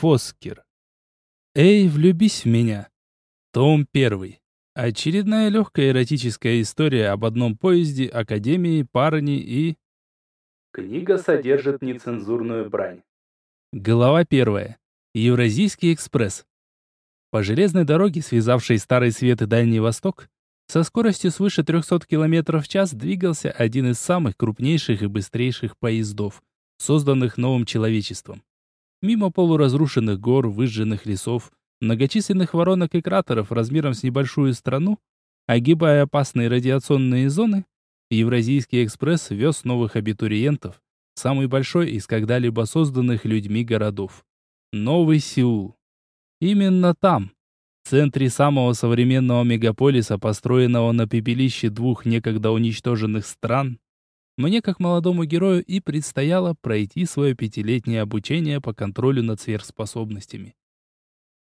Фоскер. Эй, влюбись в меня. Том 1. Очередная легкая эротическая история об одном поезде, академии, парне и... Книга содержит нецензурную брань. Глава 1. Евразийский экспресс. По железной дороге, связавшей Старый Свет и Дальний Восток, со скоростью свыше 300 км в час двигался один из самых крупнейших и быстрейших поездов, созданных новым человечеством. Мимо полуразрушенных гор, выжженных лесов, многочисленных воронок и кратеров размером с небольшую страну, огибая опасные радиационные зоны, Евразийский экспресс вез новых абитуриентов, самый большой из когда-либо созданных людьми городов. Новый Сеул. Именно там, в центре самого современного мегаполиса, построенного на пепелище двух некогда уничтоженных стран, мне, как молодому герою, и предстояло пройти свое пятилетнее обучение по контролю над сверхспособностями.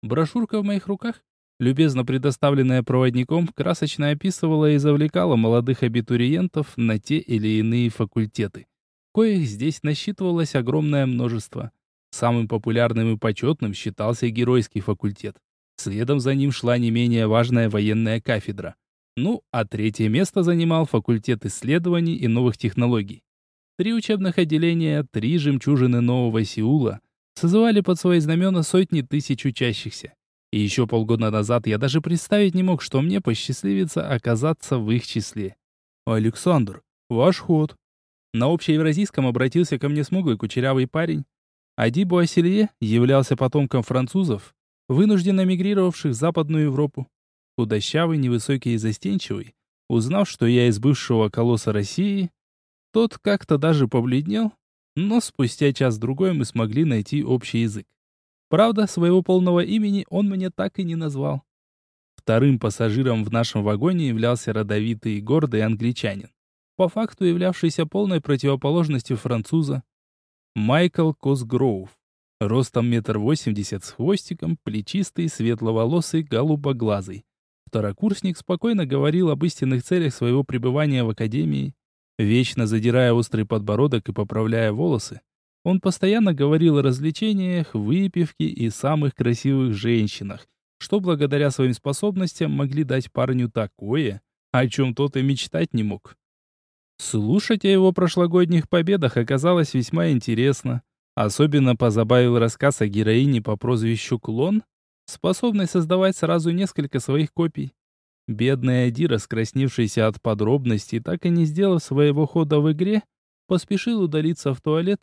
Брошюрка в моих руках, любезно предоставленная проводником, красочно описывала и завлекала молодых абитуриентов на те или иные факультеты, коих здесь насчитывалось огромное множество. Самым популярным и почетным считался геройский факультет. Следом за ним шла не менее важная военная кафедра. Ну, а третье место занимал факультет исследований и новых технологий. Три учебных отделения, три жемчужины Нового Сеула созывали под свои знамена сотни тысяч учащихся. И еще полгода назад я даже представить не мог, что мне посчастливится оказаться в их числе. «Александр, ваш ход». На общеевразийском обратился ко мне смуглый кучерявый парень. Ади Буасселье являлся потомком французов, вынужденно мигрировавших в Западную Европу. Худощавый, невысокий и застенчивый, узнав, что я из бывшего колосса России, тот как-то даже побледнел, но спустя час-другой мы смогли найти общий язык. Правда, своего полного имени он мне так и не назвал. Вторым пассажиром в нашем вагоне являлся родовитый и гордый англичанин, по факту являвшийся полной противоположностью француза. Майкл Косгроув, ростом метр восемьдесят с хвостиком, плечистый, светловолосый, голубоглазый. Второкурсник спокойно говорил об истинных целях своего пребывания в академии, вечно задирая острый подбородок и поправляя волосы. Он постоянно говорил о развлечениях, выпивке и самых красивых женщинах, что благодаря своим способностям могли дать парню такое, о чем тот и мечтать не мог. Слушать о его прошлогодних победах оказалось весьма интересно. Особенно позабавил рассказ о героине по прозвищу Клон, способной создавать сразу несколько своих копий. Бедная Эди, раскрасневшийся от подробностей, так и не сделав своего хода в игре, поспешил удалиться в туалет,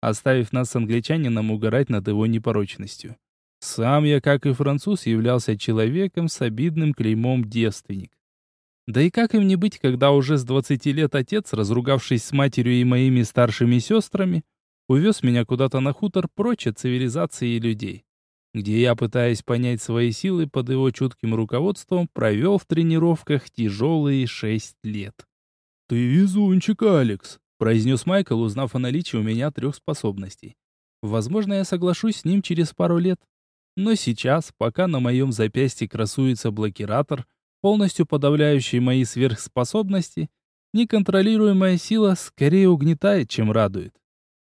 оставив нас с англичанином угорать над его непорочностью. Сам я, как и француз, являлся человеком с обидным клеймом девственник. Да и как им не быть, когда уже с 20 лет отец, разругавшись с матерью и моими старшими сестрами, увез меня куда-то на хутор прочь от цивилизации и людей где я, пытаясь понять свои силы под его чутким руководством, провел в тренировках тяжелые шесть лет. «Ты везунчик, Алекс», — произнес Майкл, узнав о наличии у меня трех способностей. «Возможно, я соглашусь с ним через пару лет. Но сейчас, пока на моем запястье красуется блокиратор, полностью подавляющий мои сверхспособности, неконтролируемая сила скорее угнетает, чем радует.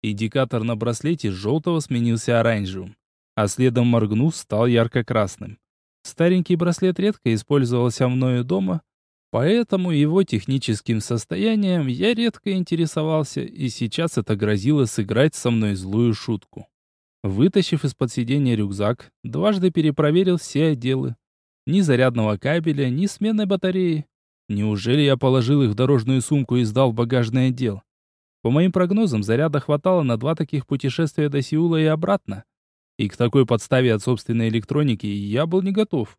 Индикатор на браслете желтого сменился оранжевым а следом моргнув, стал ярко-красным. Старенький браслет редко использовался мною дома, поэтому его техническим состоянием я редко интересовался, и сейчас это грозило сыграть со мной злую шутку. Вытащив из-под сиденья рюкзак, дважды перепроверил все отделы. Ни зарядного кабеля, ни сменной батареи. Неужели я положил их в дорожную сумку и сдал в багажный отдел? По моим прогнозам, заряда хватало на два таких путешествия до Сеула и обратно. И к такой подставе от собственной электроники я был не готов.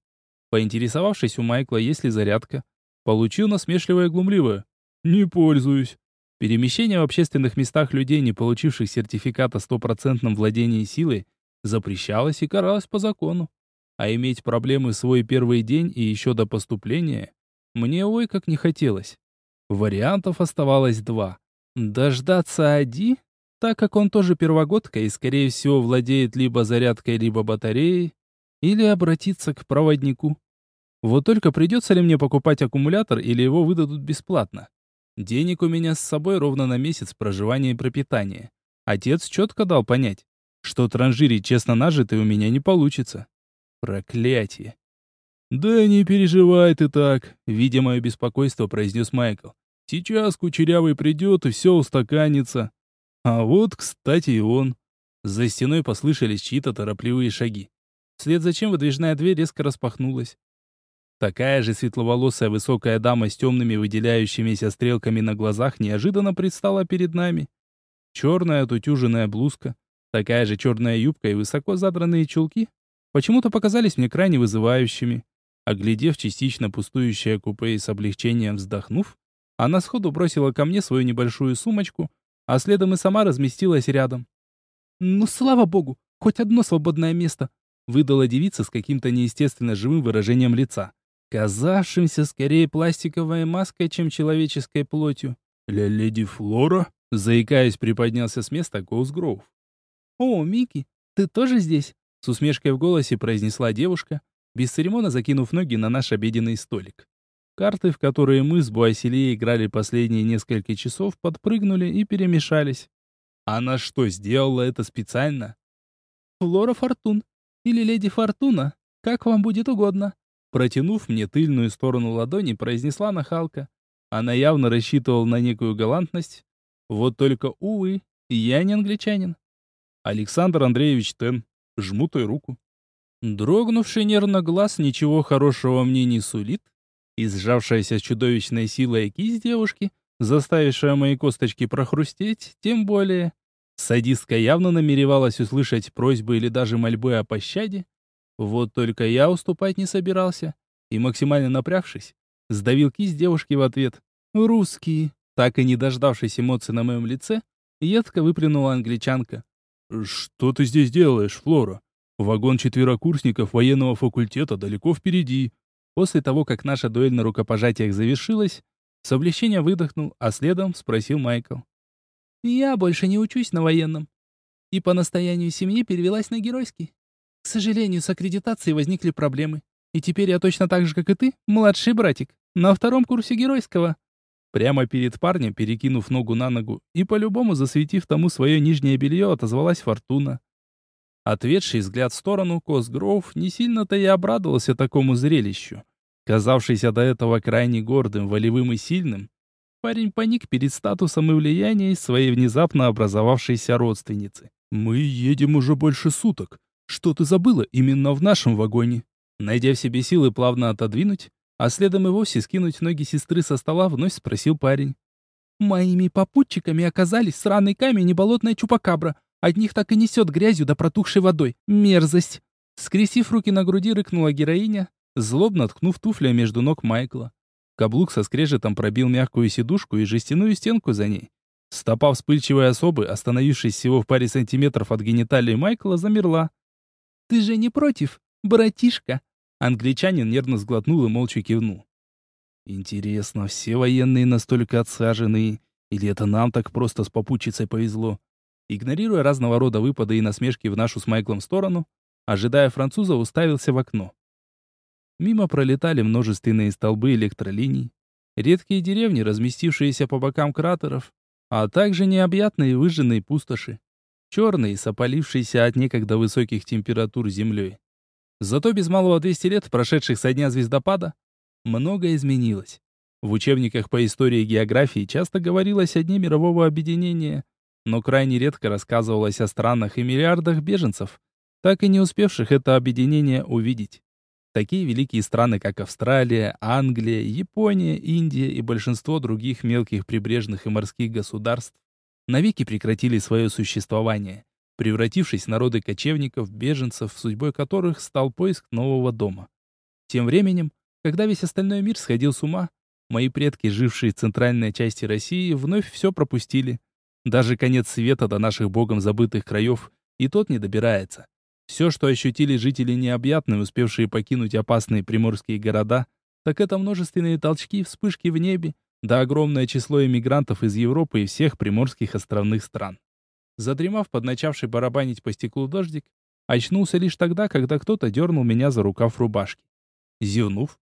Поинтересовавшись у Майкла, есть ли зарядка, получил насмешливое глумливое. «Не пользуюсь». Перемещение в общественных местах людей, не получивших сертификата о стопроцентном владении силой, запрещалось и каралось по закону. А иметь проблемы в свой первый день и еще до поступления мне ой как не хотелось. Вариантов оставалось два. Дождаться Ади так как он тоже первогодка и, скорее всего, владеет либо зарядкой, либо батареей, или обратиться к проводнику. Вот только придется ли мне покупать аккумулятор или его выдадут бесплатно? Денег у меня с собой ровно на месяц проживания и пропитания. Отец четко дал понять. что транжирить честно нажитый у меня не получится. Проклятие. «Да не переживай ты так», — видя мое беспокойство, произнес Майкл. «Сейчас Кучерявый придет, и все устаканится». А вот, кстати, и он. За стеной послышались чьи-то торопливые шаги. Вслед за чем выдвижная дверь резко распахнулась. Такая же светловолосая высокая дама с темными выделяющимися стрелками на глазах неожиданно предстала перед нами. Черная отутюженная блузка, такая же черная юбка и высоко задранные чулки почему-то показались мне крайне вызывающими. Оглядев частично пустующее купе и с облегчением вздохнув, она сходу бросила ко мне свою небольшую сумочку, а следом и сама разместилась рядом. «Ну, слава богу, хоть одно свободное место!» выдала девица с каким-то неестественно живым выражением лица, казавшимся скорее пластиковой маской, чем человеческой плотью. «Ля леди Флора?» заикаясь, приподнялся с места Гоусгроув. «О, Микки, ты тоже здесь?» с усмешкой в голосе произнесла девушка, бесцеремонно закинув ноги на наш обеденный столик. Карты, в которые мы с Буасилией играли последние несколько часов, подпрыгнули и перемешались. Она что, сделала это специально? Флора Фортун или Леди Фортуна, как вам будет угодно. Протянув мне тыльную сторону ладони, произнесла нахалка. Она явно рассчитывала на некую галантность. Вот только, увы, я не англичанин. Александр Андреевич Тен. Жму той руку. Дрогнувший нервно глаз ничего хорошего мне не сулит, и сжавшаяся чудовищной силой кисть девушки, заставившая мои косточки прохрустеть, тем более. Садистка явно намеревалась услышать просьбы или даже мольбы о пощаде. Вот только я уступать не собирался, и, максимально напрягшись, сдавил кисть девушки в ответ. «Русские!» Так и не дождавшись эмоций на моем лице, едко выплюнула англичанка. «Что ты здесь делаешь, Флора?» Вагон четверокурсников военного факультета далеко впереди. После того, как наша дуэль на рукопожатиях завершилась, с облегчением выдохнул, а следом спросил Майкл. «Я больше не учусь на военном. И по настоянию семьи перевелась на геройский. К сожалению, с аккредитацией возникли проблемы. И теперь я точно так же, как и ты, младший братик, на втором курсе геройского». Прямо перед парнем, перекинув ногу на ногу и по-любому засветив тому свое нижнее белье, отозвалась Фортуна. Ответший взгляд в сторону, Косгроув не сильно-то и обрадовался такому зрелищу. Казавшийся до этого крайне гордым, волевым и сильным, парень паник перед статусом и влиянием своей внезапно образовавшейся родственницы. «Мы едем уже больше суток. Что ты забыла именно в нашем вагоне?» Найдя в себе силы плавно отодвинуть, а следом и вовсе скинуть ноги сестры со стола, вновь спросил парень. «Моими попутчиками оказались сраный камень и болотная чупакабра, Одних так и несет грязью да протухшей водой. Мерзость!» Скрестив руки на груди, рыкнула героиня, злобно ткнув туфля между ног Майкла. Каблук со скрежетом пробил мягкую сидушку и жестяную стенку за ней. Стопа вспыльчивой особы, остановившись всего в паре сантиметров от гениталии Майкла, замерла. «Ты же не против, братишка?» Англичанин нервно сглотнул и молча кивнул. «Интересно, все военные настолько отсаженные? Или это нам так просто с попутчицей повезло?» Игнорируя разного рода выпады и насмешки в нашу с Майклом сторону, ожидая француза, уставился в окно. Мимо пролетали множественные столбы электролиний, редкие деревни, разместившиеся по бокам кратеров, а также необъятные выжженные пустоши, черные, сопалившиеся от некогда высоких температур землей. Зато без малого 200 лет, прошедших со дня звездопада, многое изменилось. В учебниках по истории и географии часто говорилось о дне мирового объединения, но крайне редко рассказывалось о странах и миллиардах беженцев, так и не успевших это объединение увидеть. Такие великие страны, как Австралия, Англия, Япония, Индия и большинство других мелких прибрежных и морских государств, навеки прекратили свое существование, превратившись в народы кочевников, беженцев, судьбой которых стал поиск нового дома. Тем временем, когда весь остальной мир сходил с ума, мои предки, жившие в центральной части России, вновь все пропустили – даже конец света до наших богом забытых краев и тот не добирается. Все, что ощутили жители необъятные, успевшие покинуть опасные приморские города, так это множественные толчки, вспышки в небе, да огромное число эмигрантов из Европы и всех приморских островных стран. Задремав под начавший барабанить по стеклу дождик, очнулся лишь тогда, когда кто-то дернул меня за рукав рубашки. Зевнув,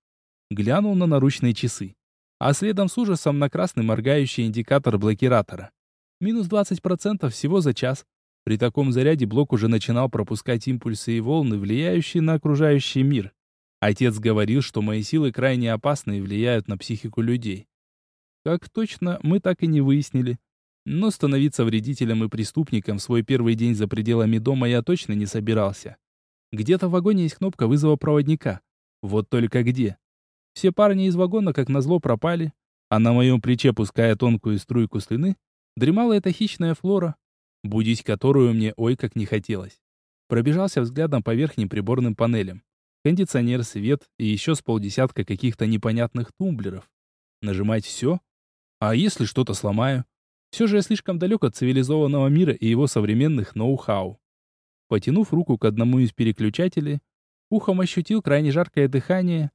глянул на наручные часы, а следом с ужасом на красный моргающий индикатор блокиратора. Минус 20% всего за час. При таком заряде блок уже начинал пропускать импульсы и волны, влияющие на окружающий мир. Отец говорил, что мои силы крайне опасны и влияют на психику людей. Как точно, мы так и не выяснили. Но становиться вредителем и преступником в свой первый день за пределами дома я точно не собирался. Где-то в вагоне есть кнопка вызова проводника. Вот только где? Все парни из вагона, как назло, пропали, а на моем плече, пуская тонкую струйку слюны, дремала эта хищная флора, будить которую мне ой как не хотелось. Пробежался взглядом по верхним приборным панелям. Кондиционер, свет и еще с полдесятка каких-то непонятных тумблеров. Нажимать все? А если что-то сломаю? Все же я слишком далек от цивилизованного мира и его современных ноу-хау. Потянув руку к одному из переключателей, ухом ощутил крайне жаркое дыхание,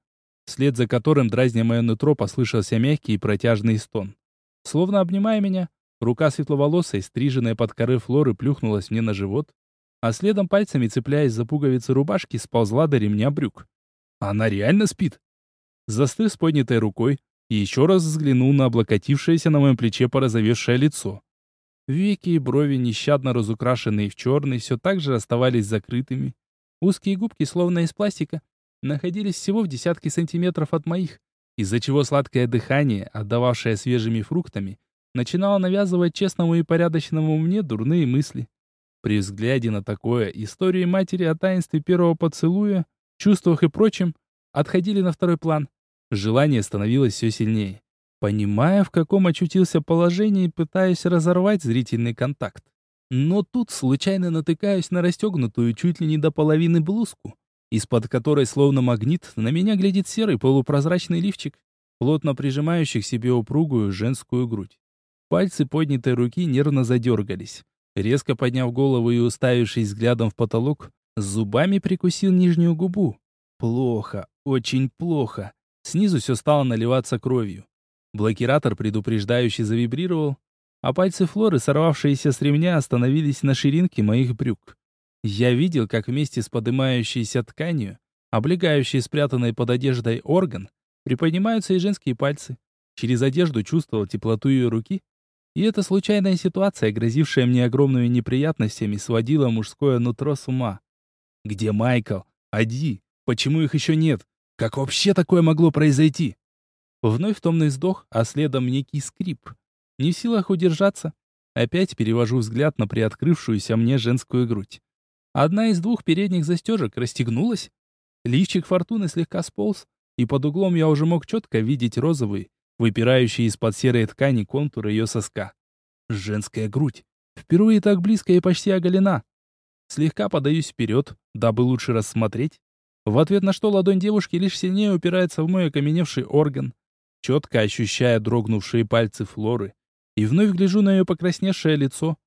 вслед за которым, дразня мое нутро, послышался мягкий и протяжный стон. Словно обнимая меня, рука светловолосой, стриженная под коры флоры, плюхнулась мне на живот, а следом пальцами, цепляясь за пуговицы рубашки, сползла до ремня брюк. Она реально спит? Застыв с поднятой рукой, и еще раз взглянул на облокотившееся на моем плече порозовевшее лицо. Веки и брови, нещадно разукрашенные в черный, все так же оставались закрытыми. Узкие губки, словно из пластика, находились всего в десятке сантиметров от моих, из-за чего сладкое дыхание, отдававшее свежими фруктами, начинало навязывать честному и порядочному мне дурные мысли. При взгляде на такое, истории матери о таинстве первого поцелуя, чувствах и прочем отходили на второй план. Желание становилось все сильнее. Понимая, в каком очутился положении, пытаясь разорвать зрительный контакт. Но тут случайно натыкаюсь на расстегнутую чуть ли не до половины блузку, из-под которой, словно магнит, на меня глядит серый полупрозрачный лифчик, плотно прижимающий к себе упругую женскую грудь. Пальцы поднятой руки нервно задергались. Резко подняв голову и уставившись взглядом в потолок, зубами прикусил нижнюю губу. Плохо, очень плохо. Снизу все стало наливаться кровью. Блокиратор предупреждающе завибрировал, а пальцы Флоры, сорвавшиеся с ремня, остановились на ширинке моих брюк. Я видел, как вместе с поднимающейся тканью, облегающей спрятанной под одеждой орган, приподнимаются и женские пальцы. Через одежду чувствовал теплоту ее руки, и эта случайная ситуация, грозившая мне огромными неприятностями, сводила мужское нутро с ума. Где Майкл? Ади? Почему их еще нет? Как вообще такое могло произойти? Вновь томный вздох, а следом некий скрип. Не в силах удержаться. Опять перевожу взгляд на приоткрывшуюся мне женскую грудь. Одна из двух передних застежек расстегнулась. Лифчик фортуны слегка сполз, и под углом я уже мог четко видеть розовый, выпирающий из-под серой ткани контур ее соска. Женская грудь. Впервые так близко и почти оголена. Слегка подаюсь вперед, дабы лучше рассмотреть. В ответ на что ладонь девушки лишь сильнее упирается в мой окаменевший орган, четко ощущая дрогнувшие пальцы Флоры. И вновь гляжу на ее покрасневшее лицо.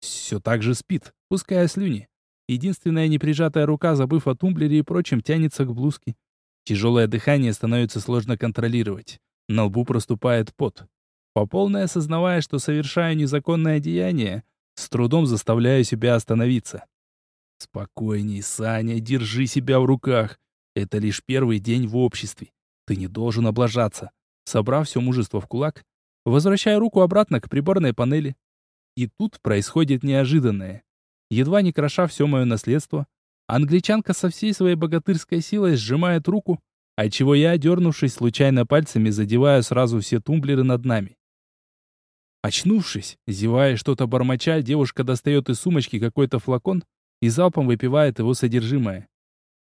Все так же спит, пуская слюни. Единственная неприжатая рука, забыв о тумблере и прочем, тянется к блузке. Тяжелое дыхание становится сложно контролировать. На лбу проступает пот. По полной осознавая, что совершаю незаконное деяние, с трудом заставляю себя остановиться. Спокойней, Саня, держи себя в руках. Это лишь первый день в обществе. Ты не должен облажаться. Собрав все мужество в кулак, возвращаю руку обратно к приборной панели. И тут происходит неожиданное. Едва не кроша все мое наследство, англичанка со всей своей богатырской силой сжимает руку, отчего я, дернувшись случайно пальцами, задеваю сразу все тумблеры над нами. Очнувшись, зевая что-то бормоча, девушка достает из сумочки какой-то флакон и залпом выпивает его содержимое.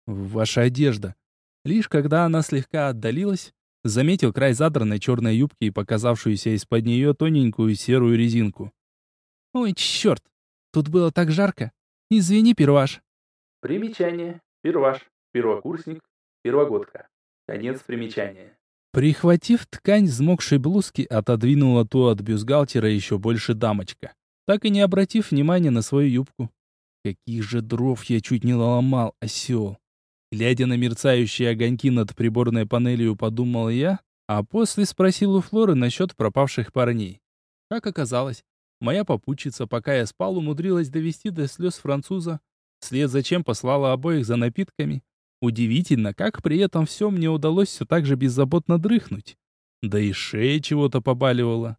Ваша одежда. Лишь когда она слегка отдалилась, заметил край задранной черной юбки и показавшуюся из-под нее тоненькую серую резинку. «Ой, черт! Тут было так жарко! Извини, перваш!» Примечание. Перваш. Первокурсник. Первогодка. Конец примечания. Прихватив ткань взмокшей блузки, отодвинула ту от бюстгальтера еще больше дамочка, так и не обратив внимания на свою юбку. Каких же дров я чуть не наломал, осел. Глядя на мерцающие огоньки над приборной панелью, подумал я, а после спросил у Флоры насчет пропавших парней. Как оказалось, моя попутчица, пока я спал, умудрилась довести до слез француза, вслед за чем послала обоих за напитками, Удивительно, как при этом все мне удалось все так же беззаботно дрыхнуть. Да и шея чего-то побаливала.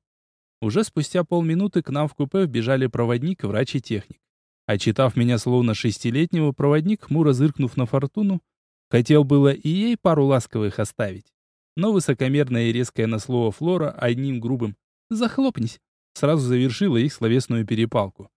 Уже спустя полминуты к нам в купе вбежали проводник, врач и техник. Очитав меня словно шестилетнего, проводник, хмуро зыркнув на фортуну, хотел было и ей пару ласковых оставить. Но высокомерная и резкая на слово Флора одним грубым «захлопнись» сразу завершила их словесную перепалку.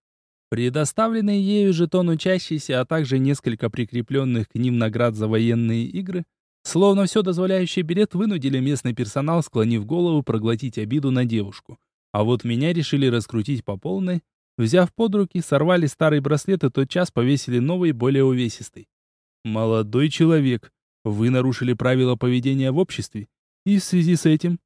Предоставленный ею жетон учащийся, а также несколько прикрепленных к ним наград за военные игры, словно все дозволяющий билет вынудили местный персонал, склонив голову, проглотить обиду на девушку. А вот меня решили раскрутить по полной, Взяв под руки, сорвали старый браслет и тотчас повесили новый, более увесистый. «Молодой человек, вы нарушили правила поведения в обществе, и в связи с этим...»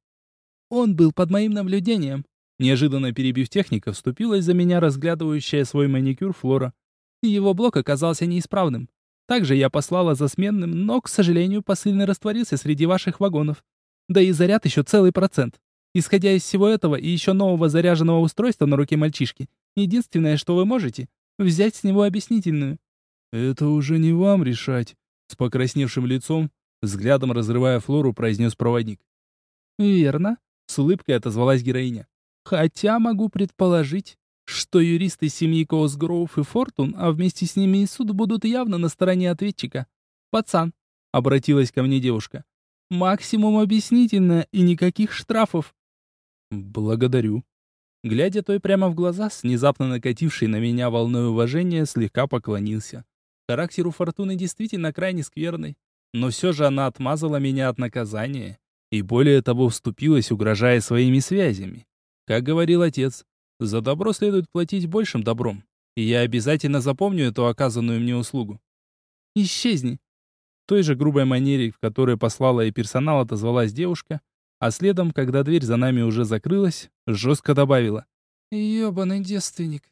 «Он был под моим наблюдением», неожиданно перебив техника, вступилась за меня разглядывающая свой маникюр Флора. Его блок оказался неисправным. Также я послала за сменным, но, к сожалению, посыльный растворился среди ваших вагонов. Да и заряд еще целый процент. Исходя из всего этого и еще нового заряженного устройства на руке мальчишки, Единственное, что вы можете, взять с него объяснительную». «Это уже не вам решать», — с покрасневшим лицом, взглядом разрывая Флору, произнес проводник. «Верно», — с улыбкой отозвалась героиня. «Хотя могу предположить, что юристы семьи Коусгроув и Фортун, а вместе с ними и суд будут явно на стороне ответчика. Пацан», — обратилась ко мне девушка, — «максимум объяснительно и никаких штрафов». «Благодарю», Глядя той прямо в глаза, с внезапно накатившей на меня волной уважения, слегка поклонился. Характер у Фортуны действительно крайне скверный, но все же она отмазала меня от наказания и более того вступилась, угрожая своими связями. Как говорил отец, за добро следует платить большим добром, и я обязательно запомню эту оказанную мне услугу. «Исчезни!» В той же грубой манере, в которой послала и персонал, отозвалась девушка, а следом, когда дверь за нами уже закрылась, жестко добавила. «Ёбаный девственник,